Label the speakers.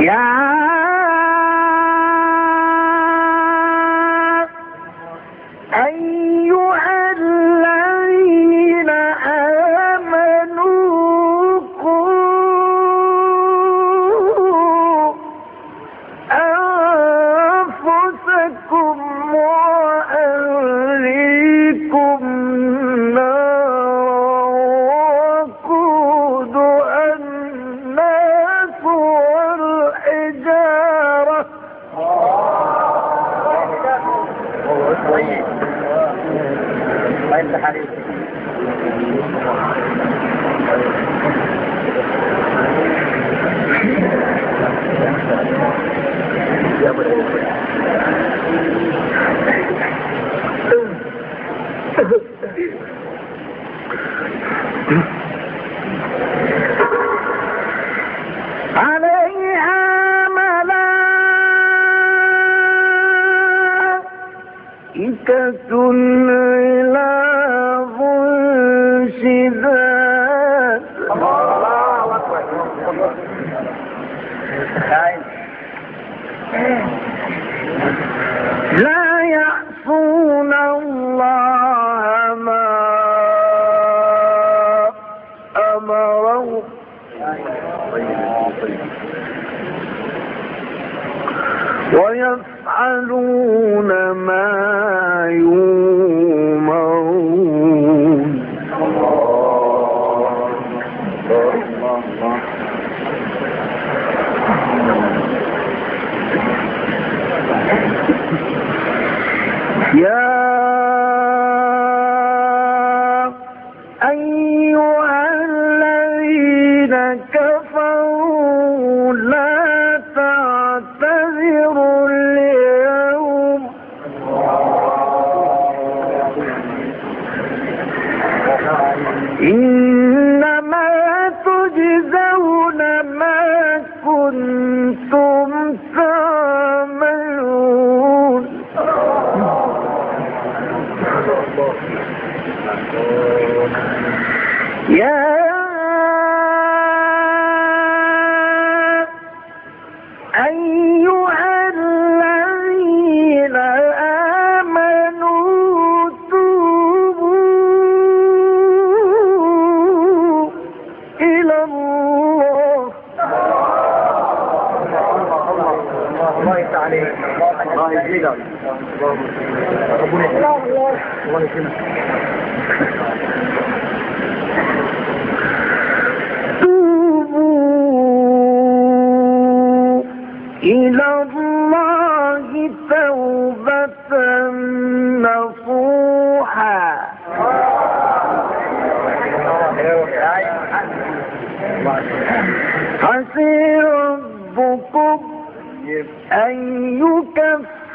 Speaker 1: يا عليها ملائكة ويفعلون ما يؤمرون. إنما تجزون ما كنتم تعملون. يا توبوا إلى الله توبة نصوحا. عسي ربكم أن ويدخلكم